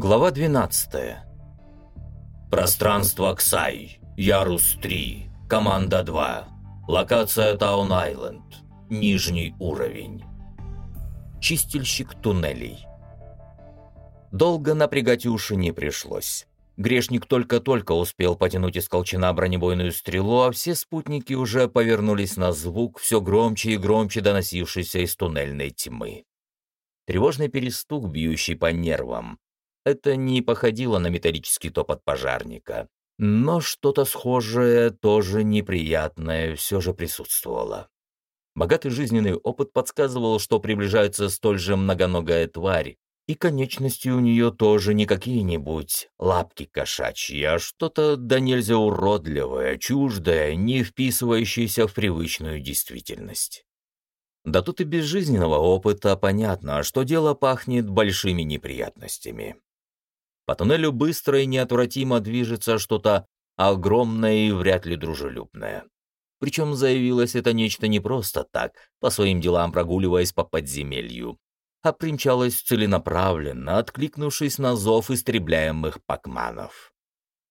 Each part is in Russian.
Глава 12. Пространство Ксай. Ярус 3. Команда 2. Локация Таун-Айленд. Нижний уровень. Чистильщик туннелей. Долго напрягать уши не пришлось. Грешник только-только успел потянуть из колчана бронебойную стрелу, а все спутники уже повернулись на звук, все громче и громче доносившийся из туннельной тьмы. Тревожный перестук, бьющий по нервам, это не походило на металлический топот пожарника. Но что-то схожее, тоже неприятное, все же присутствовало. Богатый жизненный опыт подсказывал, что приближается столь же многоногая тварь, и конечности у нее тоже не какие-нибудь лапки кошачьи, а что-то да нельзя уродливое, чуждое, не вписывающееся в привычную действительность. Да тут и без жизненного опыта понятно, что дело пахнет большими неприятностями. По туннелю быстро и неотвратимо движется что-то огромное и вряд ли дружелюбное. Причем заявилось это нечто не просто так, по своим делам прогуливаясь по подземелью, а примчалось целенаправленно, откликнувшись на зов истребляемых пакманов.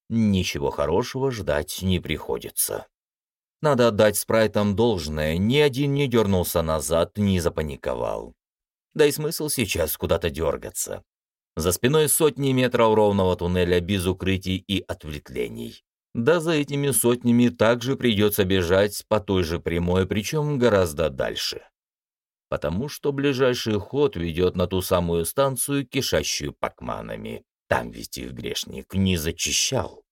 Ничего хорошего ждать не приходится. Надо отдать спрайтам должное, ни один не дернулся назад, не запаниковал. Да и смысл сейчас куда-то дергаться. За спиной сотни метров ровного туннеля без укрытий и ответвлений. Да за этими сотнями также придется бежать по той же прямой, причем гораздо дальше. Потому что ближайший ход ведет на ту самую станцию, кишащую пакманами. Там ведь их грешник не зачищал.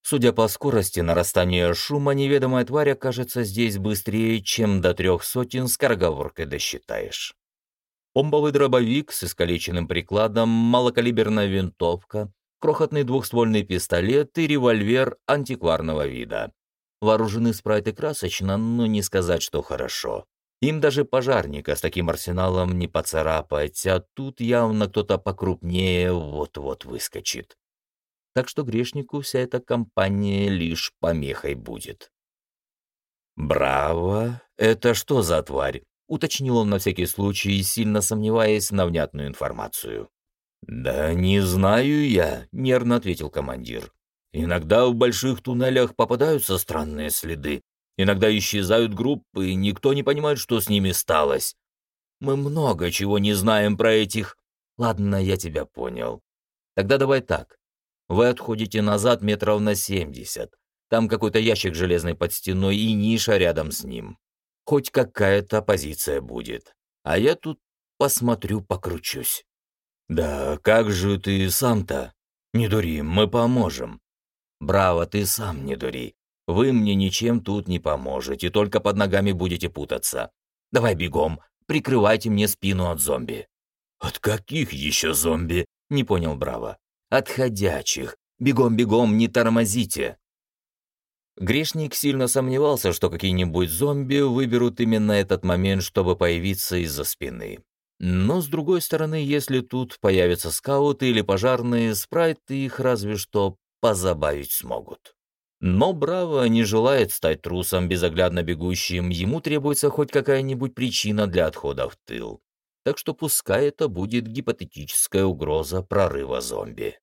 Судя по скорости нарастания шума, неведомая тварь окажется здесь быстрее, чем до трех сотен скороговоркой досчитаешь. Бомбовый дробовик с искалеченным прикладом, малокалиберная винтовка, крохотный двухствольный пистолет и револьвер антикварного вида. Вооружены спрайты красочно, но не сказать, что хорошо. Им даже пожарника с таким арсеналом не поцарапать, а тут явно кто-то покрупнее вот-вот выскочит. Так что грешнику вся эта компания лишь помехой будет. «Браво! Это что за тварь?» Уточнил он на всякий случай, сильно сомневаясь на внятную информацию. «Да не знаю я», — нервно ответил командир. «Иногда в больших туннелях попадаются странные следы. Иногда исчезают группы, и никто не понимает, что с ними сталось. Мы много чего не знаем про этих...» «Ладно, я тебя понял. Тогда давай так. Вы отходите назад метров на семьдесят. Там какой-то ящик железный под стеной и ниша рядом с ним хоть какая-то позиция будет. А я тут посмотрю, покручусь. Да как же ты сам-то? Не дури, мы поможем. Браво, ты сам не дури. Вы мне ничем тут не поможете, только под ногами будете путаться. Давай бегом, прикрывайте мне спину от зомби. От каких еще зомби? Не понял Браво. От ходячих. Бегом-бегом, не тормозите. Грешник сильно сомневался, что какие-нибудь зомби выберут именно этот момент, чтобы появиться из-за спины. Но, с другой стороны, если тут появятся скауты или пожарные, спрайты их разве что позабавить смогут. Но Браво не желает стать трусом, безоглядно бегущим, ему требуется хоть какая-нибудь причина для отхода в тыл. Так что пускай это будет гипотетическая угроза прорыва зомби.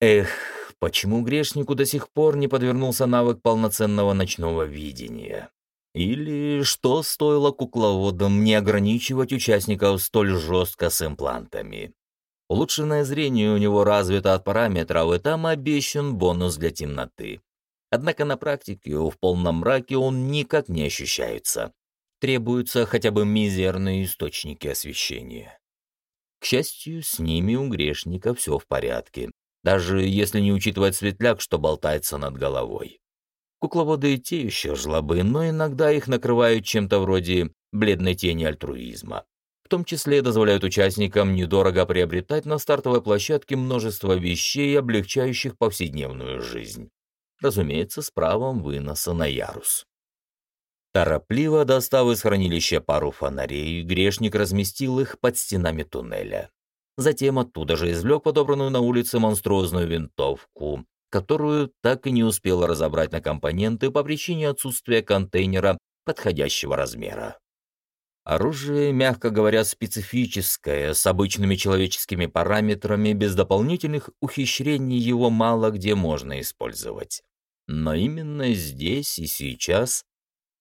Эх, почему грешнику до сих пор не подвернулся навык полноценного ночного видения? Или что стоило кукловодам не ограничивать участников столь жестко с имплантами? Улучшенное зрение у него развито от параметров, и там обещан бонус для темноты. Однако на практике в полном мраке он никак не ощущается. Требуются хотя бы мизерные источники освещения. К счастью, с ними у грешника все в порядке даже если не учитывать светляк, что болтается над головой. Кукловоды и те еще жлобы, но иногда их накрывают чем-то вроде бледной тени альтруизма. В том числе дозволяют участникам недорого приобретать на стартовой площадке множество вещей, облегчающих повседневную жизнь. Разумеется, с правом выноса на ярус. Торопливо достав из хранилища пару фонарей, грешник разместил их под стенами туннеля. Затем оттуда же извлек подобранную на улице монструозную винтовку, которую так и не успел разобрать на компоненты по причине отсутствия контейнера подходящего размера. Оружие, мягко говоря, специфическое, с обычными человеческими параметрами, без дополнительных ухищрений его мало где можно использовать. Но именно здесь и сейчас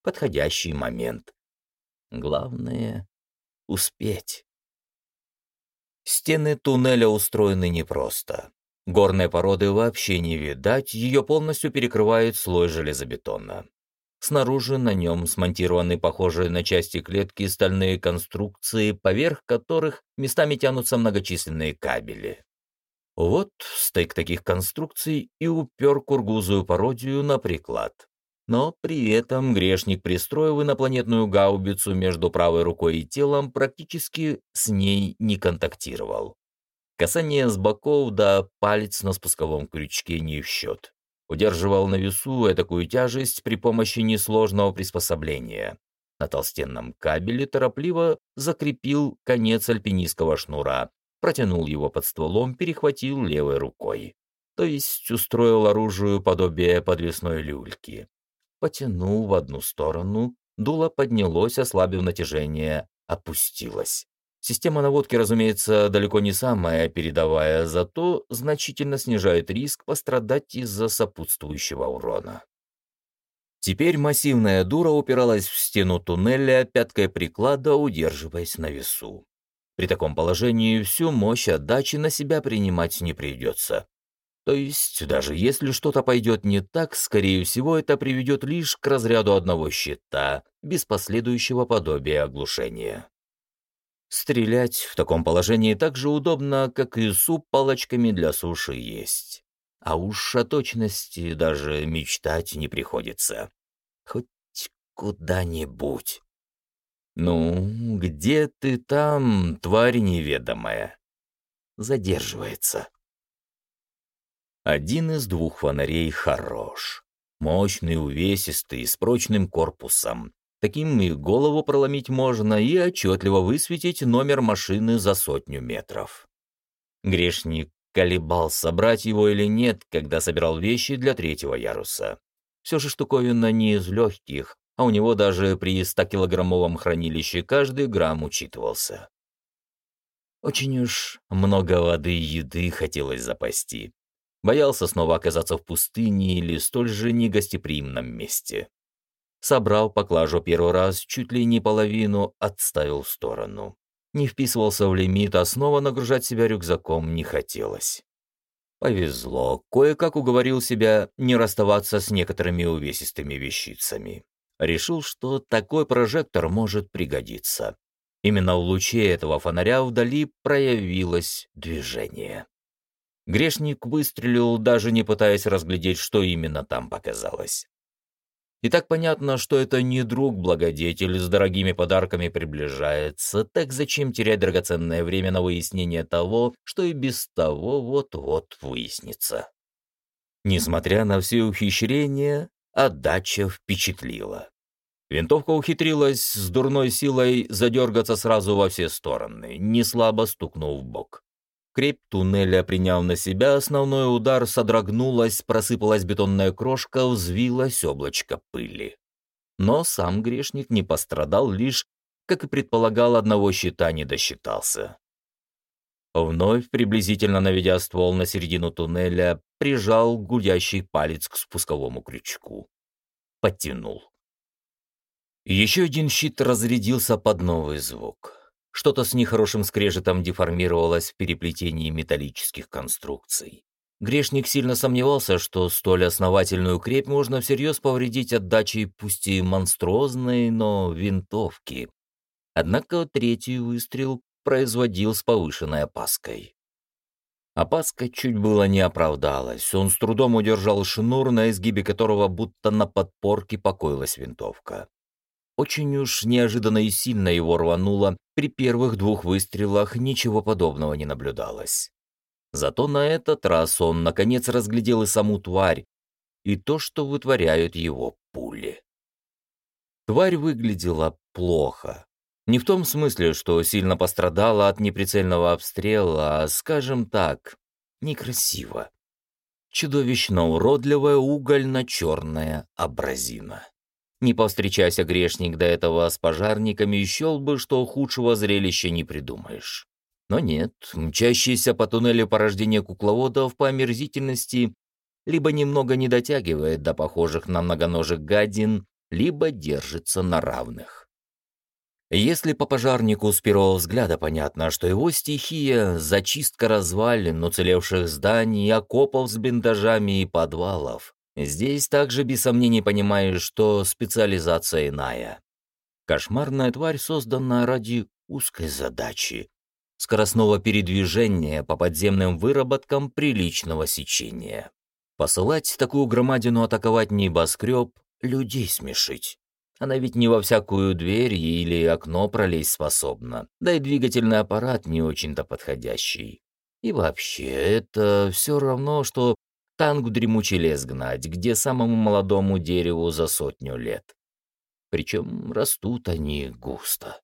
подходящий момент. Главное — успеть. Стены туннеля устроены непросто. Горной породы вообще не видать, ее полностью перекрывает слой железобетона. Снаружи на нем смонтированы похожие на части клетки стальные конструкции, поверх которых местами тянутся многочисленные кабели. Вот стейк таких конструкций и упер кургузую пародию на приклад. Но при этом грешник, пристроив инопланетную гаубицу между правой рукой и телом, практически с ней не контактировал. Касание с боков да палец на спусковом крючке не в счет. Удерживал на весу такую тяжесть при помощи несложного приспособления. На толстенном кабеле торопливо закрепил конец альпинистского шнура, протянул его под стволом, перехватил левой рукой. То есть устроил оружию подобие подвесной люльки потянул в одну сторону, дуло поднялось, ослабив натяжение, опустилось. Система наводки, разумеется, далеко не самая передовая, зато значительно снижает риск пострадать из-за сопутствующего урона. Теперь массивная дура упиралась в стену туннеля, пяткой приклада удерживаясь на весу. При таком положении всю мощь отдачи на себя принимать не придется. То есть, даже если что-то пойдет не так, скорее всего, это приведет лишь к разряду одного щита, без последующего подобия оглушения. Стрелять в таком положении так же удобно, как и суп палочками для суши есть. А уж о точности даже мечтать не приходится. Хоть куда-нибудь. «Ну, где ты там, тварь неведомая?» Задерживается. Один из двух фонарей хорош. Мощный, увесистый, с прочным корпусом. Таким и голову проломить можно, и отчетливо высветить номер машины за сотню метров. Грешник колебался, брать его или нет, когда собирал вещи для третьего яруса. Все же штуковина не из легких, а у него даже при 100-килограммовом хранилище каждый грамм учитывался. Очень уж много воды и еды хотелось запасти. Боялся снова оказаться в пустыне или столь же негостеприимном месте. Собрал поклажу первый раз, чуть ли не половину отставил в сторону. Не вписывался в лимит, а снова нагружать себя рюкзаком не хотелось. Повезло, кое-как уговорил себя не расставаться с некоторыми увесистыми вещицами. Решил, что такой прожектор может пригодиться. Именно в луче этого фонаря вдали проявилось движение. Грешник выстрелил, даже не пытаясь разглядеть, что именно там показалось. И так понятно, что это не друг-благодетель с дорогими подарками приближается, так зачем терять драгоценное время на выяснение того, что и без того вот-вот выяснится. Несмотря на все ухищрения, отдача впечатлила. Винтовка ухитрилась с дурной силой задергаться сразу во все стороны, не слабо стукнув в бок. Крепь туннеля, приняв на себя основной удар, содрогнулась, просыпалась бетонная крошка, взвилось облачко пыли. Но сам грешник не пострадал лишь, как и предполагал, одного щита не досчитался. Вновь, приблизительно наведя ствол на середину туннеля, прижал гудящий палец к спусковому крючку. Подтянул. Еще один щит разрядился под новый звук. Что-то с нехорошим скрежетом деформировалось в переплетении металлических конструкций. Грешник сильно сомневался, что столь основательную крепь можно всерьез повредить отдачей пусть и монструозной, но винтовки. Однако третий выстрел производил с повышенной опаской. Опаска чуть было не оправдалась. Он с трудом удержал шнур, на изгибе которого будто на подпорке покоилась винтовка. Очень уж неожиданно и сильно его рвануло, при первых двух выстрелах ничего подобного не наблюдалось. Зато на этот раз он, наконец, разглядел и саму тварь, и то, что вытворяют его пули. Тварь выглядела плохо. Не в том смысле, что сильно пострадала от неприцельного обстрела, а, скажем так, некрасиво. Чудовищно уродливая угольно-черная абразина. Не повстречайся, грешник, до этого с пожарниками, счел бы, что худшего зрелища не придумаешь. Но нет, мчащийся по туннелю порождение кукловодов по омерзительности либо немного не дотягивает до похожих на многоножек гадин, либо держится на равных. Если по пожарнику с первого взгляда понятно, что его стихия — зачистка развалин, уцелевших зданий, окопов с бендажами и подвалов, здесь также без сомнений понимаешь, что специализация иная. Кошмарная тварь создана ради узкой задачи — скоростного передвижения по подземным выработкам приличного сечения. Посылать такую громадину атаковать небоскреб — людей смешить. Она ведь не во всякую дверь или окно пролезть способна, да и двигательный аппарат не очень-то подходящий. И вообще, это все равно, что танк в дремучий лес гнать, где самому молодому дереву за сотню лет. Причем растут они густо.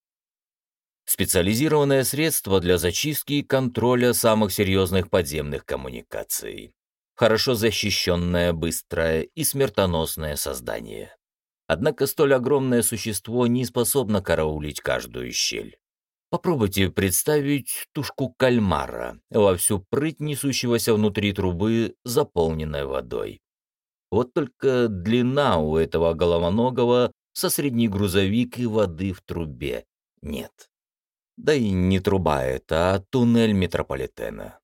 Специализированное средство для зачистки и контроля самых серьезных подземных коммуникаций хорошо защищенное, быстрое и смертоносное создание. Однако столь огромное существо не способно караулить каждую щель. Попробуйте представить тушку кальмара, во всю прыть несущегося внутри трубы, заполненной водой. Вот только длина у этого головоногого со средний грузовик и воды в трубе нет. Да и не труба это, а туннель метрополитена.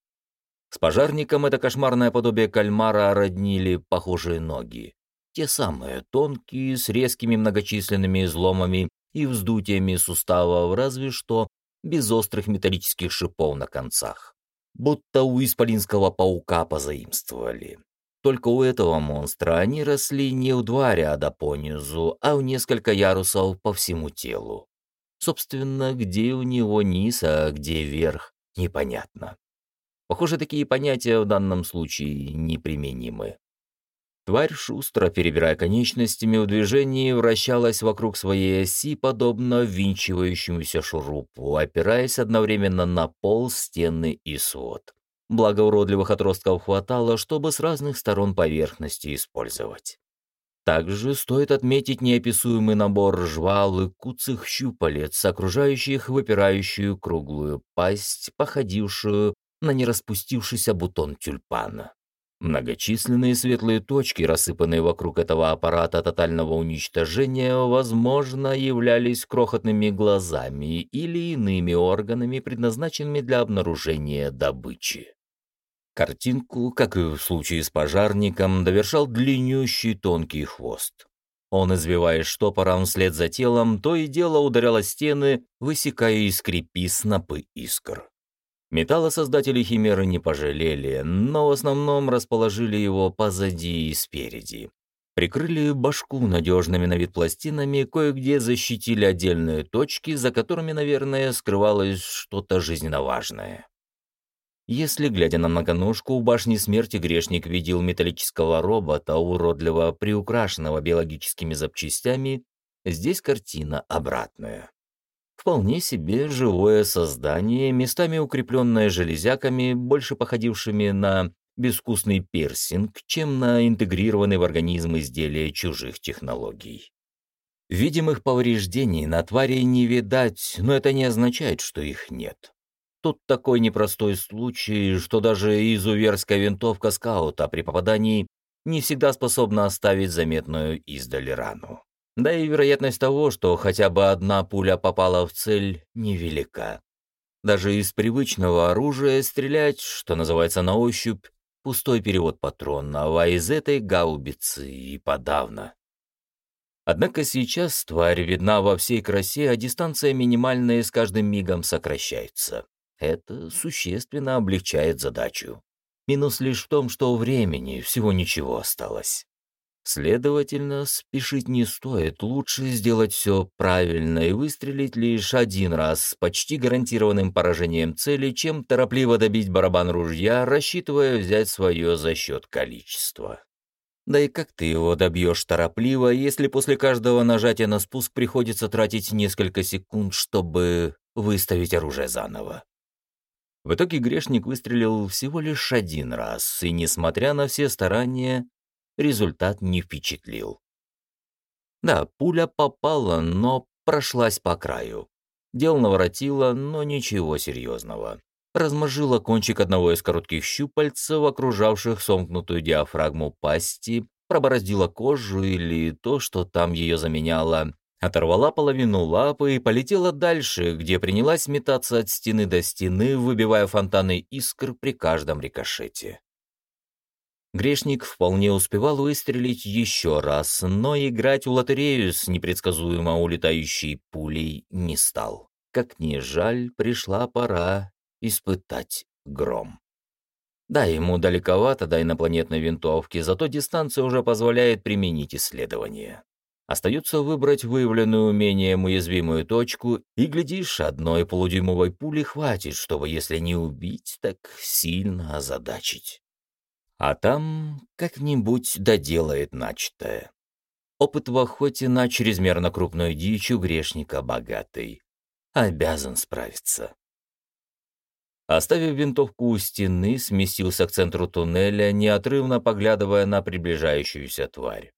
С пожарником это кошмарное подобие кальмара роднили похожие ноги. Те самые, тонкие, с резкими многочисленными изломами и вздутиями суставов, разве что без острых металлических шипов на концах. Будто у исполинского паука позаимствовали. Только у этого монстра они росли не в два ряда по низу, а в несколько ярусов по всему телу. Собственно, где у него низ, а где верх, непонятно. Похоже, такие понятия в данном случае неприменимы. Тварь, шустро перебирая конечностями в движении, вращалась вокруг своей оси, подобно винчивающемуся шурупу, опираясь одновременно на пол, стены и свод. Благо уродливых отростков хватало, чтобы с разных сторон поверхности использовать. Также стоит отметить неописуемый набор жвал и куцых щупалец, окружающих выпирающую круглую пасть, походившую на нераспустившийся бутон тюльпана. Многочисленные светлые точки, рассыпанные вокруг этого аппарата тотального уничтожения, возможно, являлись крохотными глазами или иными органами, предназначенными для обнаружения добычи. Картинку, как и в случае с пожарником, довершал длиннющий тонкий хвост. Он, извиваясь штопором вслед за телом, то и дело ударял о стены, высекая из скрипи снопы искр. Металла создатели Химеры не пожалели, но в основном расположили его позади и спереди. Прикрыли башку надежными на вид пластинами, кое-где защитили отдельные точки, за которыми, наверное, скрывалось что-то жизненно важное. Если, глядя на многоножку, в башне смерти грешник видел металлического робота, уродливо приукрашенного биологическими запчастями, здесь картина обратная. Вполне себе живое создание, местами укрепленное железяками, больше походившими на безвкусный персинг, чем на интегрированный в организм изделия чужих технологий. Видимых повреждений на твари не видать, но это не означает, что их нет. Тут такой непростой случай, что даже изуверская винтовка скаута при попадании не всегда способна оставить заметную издали рану. Да и вероятность того, что хотя бы одна пуля попала в цель, невелика. Даже из привычного оружия стрелять, что называется на ощупь, пустой перевод патронов, а из этой гаубицы и подавно. Однако сейчас тварь видна во всей красе, а дистанция минимальная с каждым мигом сокращается. Это существенно облегчает задачу. Минус лишь в том, что времени всего ничего осталось. Следовательно, спешить не стоит, лучше сделать все правильно и выстрелить лишь один раз с почти гарантированным поражением цели, чем торопливо добить барабан ружья, рассчитывая взять свое за счет количества. Да и как ты его добьешь торопливо, если после каждого нажатия на спуск приходится тратить несколько секунд, чтобы выставить оружие заново? В итоге грешник выстрелил всего лишь один раз, и, несмотря на все старания, результат не впечатлил. Да, пуля попала, но прошлась по краю. Дел наворотила, но ничего серьезного. Размажила кончик одного из коротких щупальцев, окружавших сомкнутую диафрагму пасти, пробороздила кожу или то, что там ее заменяло, оторвала половину лапы и полетела дальше, где принялась метаться от стены до стены, выбивая фонтаны искр при каждом рикошете. Грешник вполне успевал выстрелить еще раз, но играть в лотерею с непредсказуемо улетающей пулей не стал. Как ни жаль, пришла пора испытать гром. Да, ему далековато до инопланетной винтовки, зато дистанция уже позволяет применить исследование. Остается выбрать выявленную умением уязвимую точку, и, глядишь, одной полудюймовой пули хватит, чтобы, если не убить, так сильно озадачить. А там как-нибудь доделает начатое. Опыт в охоте на чрезмерно крупную дичь у грешника богатый. Обязан справиться. Оставив винтовку у стены, сместился к центру туннеля, неотрывно поглядывая на приближающуюся тварь.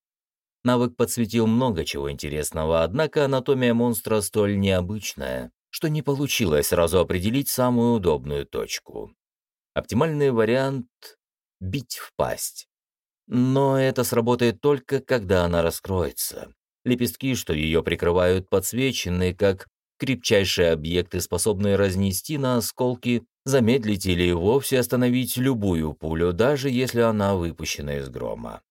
Навык подсветил много чего интересного, однако анатомия монстра столь необычная, что не получилось сразу определить самую удобную точку. Оптимальный вариант — бить в пасть. Но это сработает только, когда она раскроется. Лепестки, что ее прикрывают, подсвечены, как крепчайшие объекты, способные разнести на осколки, замедлить или вовсе остановить любую пулю, даже если она выпущена из грома.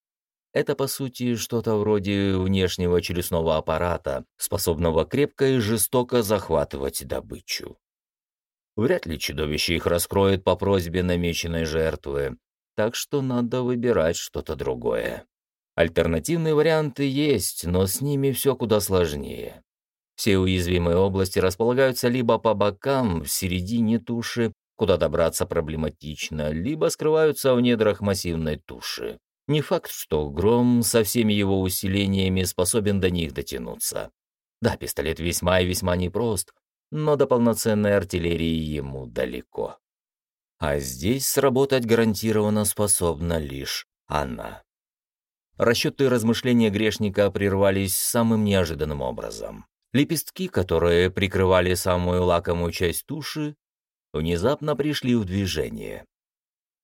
Это, по сути, что-то вроде внешнего челюстного аппарата, способного крепко и жестоко захватывать добычу. Вряд ли чудовище их раскроет по просьбе намеченной жертвы, так что надо выбирать что-то другое. Альтернативные варианты есть, но с ними все куда сложнее. Все уязвимые области располагаются либо по бокам, в середине туши, куда добраться проблематично, либо скрываются в недрах массивной туши. Не факт, что Гром со всеми его усилениями способен до них дотянуться. Да, пистолет весьма и весьма непрост, но до полноценной артиллерии ему далеко. А здесь сработать гарантированно способна лишь она. Расчеты и размышления грешника прервались самым неожиданным образом. Лепестки, которые прикрывали самую лакомую часть туши, внезапно пришли в движение.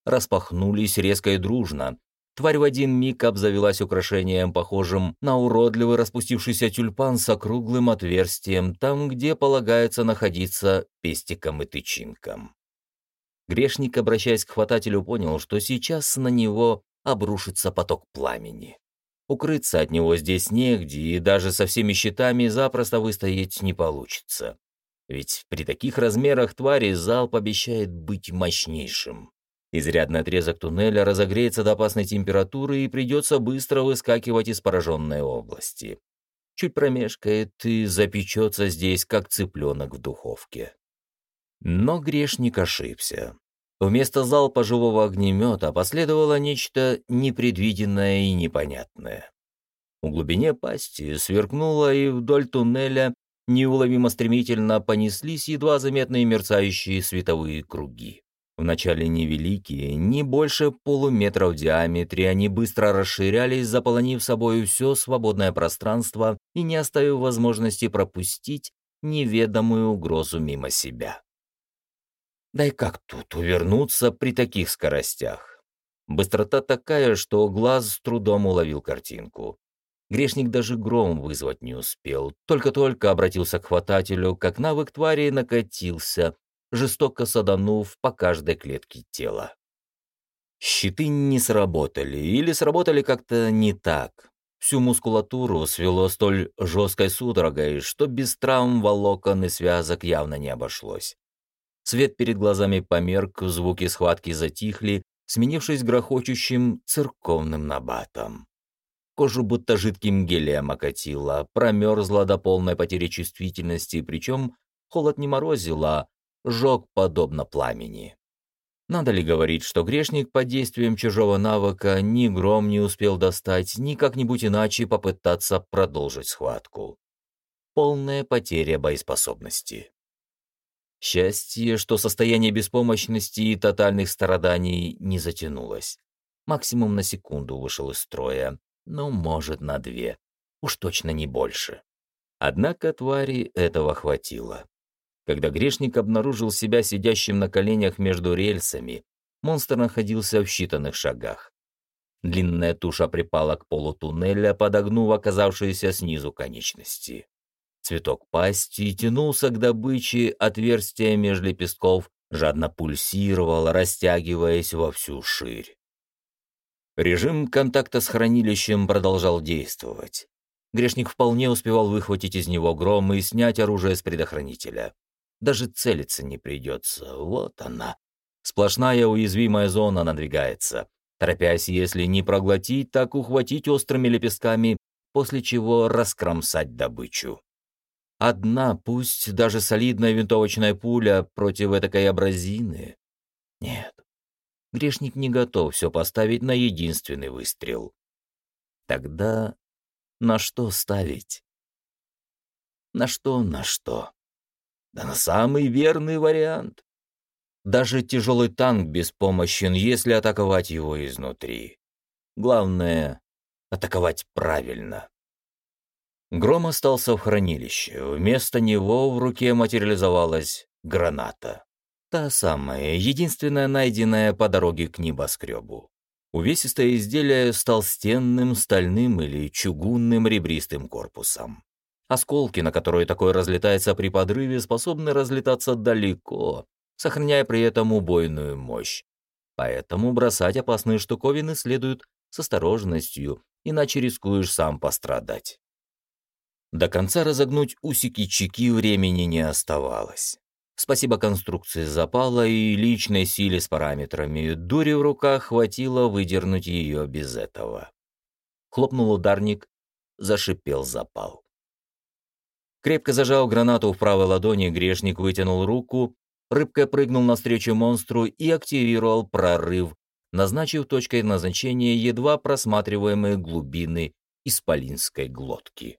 Распахнулись резко и дружно. Тварь в один миг обзавелась украшением, похожим на уродливый распустившийся тюльпан с округлым отверстием, там, где полагается находиться пестиком и тычинком. Грешник, обращаясь к хватателю, понял, что сейчас на него обрушится поток пламени. Укрыться от него здесь негде, и даже со всеми щитами запросто выстоять не получится. Ведь при таких размерах твари залп обещает быть мощнейшим. Изрядный отрезок туннеля разогреется до опасной температуры и придется быстро выскакивать из пораженной области. Чуть промешкает и запечется здесь, как цыпленок в духовке. Но грешник ошибся. Вместо залпа живого огнемета последовало нечто непредвиденное и непонятное. В глубине пасти сверкнуло, и вдоль туннеля неуловимо стремительно понеслись едва заметные мерцающие световые круги. Вначале невеликие, не больше полуметра в диаметре, они быстро расширялись, заполонив собой все свободное пространство и не оставив возможности пропустить неведомую угрозу мимо себя. Да и как тут увернуться при таких скоростях? Быстрота такая, что глаз с трудом уловил картинку. Грешник даже гром вызвать не успел, только-только обратился к хватателю, как навык твари накатился, жестоко саданув по каждой клетке тела. Щиты не сработали, или сработали как-то не так. Всю мускулатуру свело столь жесткой судорогой, что без травм волокон и связок явно не обошлось. Свет перед глазами померк, звуки схватки затихли, сменившись грохочущим церковным набатом. Кожу будто жидким гелием окатило, промерзла до полной потери чувствительности, причем холод не морозил, а жег подобно пламени. Надо ли говорить, что грешник под действием чужого навыка ни гром не успел достать, ни как-нибудь иначе попытаться продолжить схватку? Полная потеря боеспособности. Счастье, что состояние беспомощности и тотальных страданий не затянулось. Максимум на секунду вышел из строя, ну, может, на две. Уж точно не больше. Однако твари этого хватило. Когда грешник обнаружил себя сидящим на коленях между рельсами, монстр находился в считанных шагах. Длинная туша припала к полу туннеля, подогнув оказавшиеся снизу конечности. Цветок пасти тянулся к добыче, отверстие между лепестков жадно пульсировало, растягиваясь во всю ширь. Режим контакта с хранилищем продолжал действовать. Грешник вполне успевал выхватить из него гром и снять оружие с предохранителя. Даже целиться не придется. Вот она. Сплошная уязвимая зона надвигается. Торопясь, если не проглотить, так ухватить острыми лепестками, после чего раскромсать добычу. Одна, пусть даже солидная винтовочная пуля против этакой абразины. Нет, грешник не готов все поставить на единственный выстрел. Тогда на что ставить? На что, на что? Да на самый верный вариант. Даже тяжелый танк беспомощен, если атаковать его изнутри. Главное — атаковать правильно. Гром остался в хранилище. Вместо него в руке материализовалась граната. Та самая, единственная найденная по дороге к небоскребу. Увесистое изделие с толстенным, стальным или чугунным ребристым корпусом. Осколки, на которые такое разлетается при подрыве, способны разлетаться далеко, сохраняя при этом убойную мощь. Поэтому бросать опасные штуковины следует с осторожностью, иначе рискуешь сам пострадать. До конца разогнуть усики-чеки времени не оставалось. Спасибо конструкции запала и личной силе с параметрами, дури в руках хватило выдернуть ее без этого. Хлопнул ударник, зашипел запал. Крепко зажал гранату в правой ладони, грешник вытянул руку, рыбка прыгнул навстречу монстру и активировал прорыв, назначив точкой назначения едва просматриваемые глубины исполинской глотки.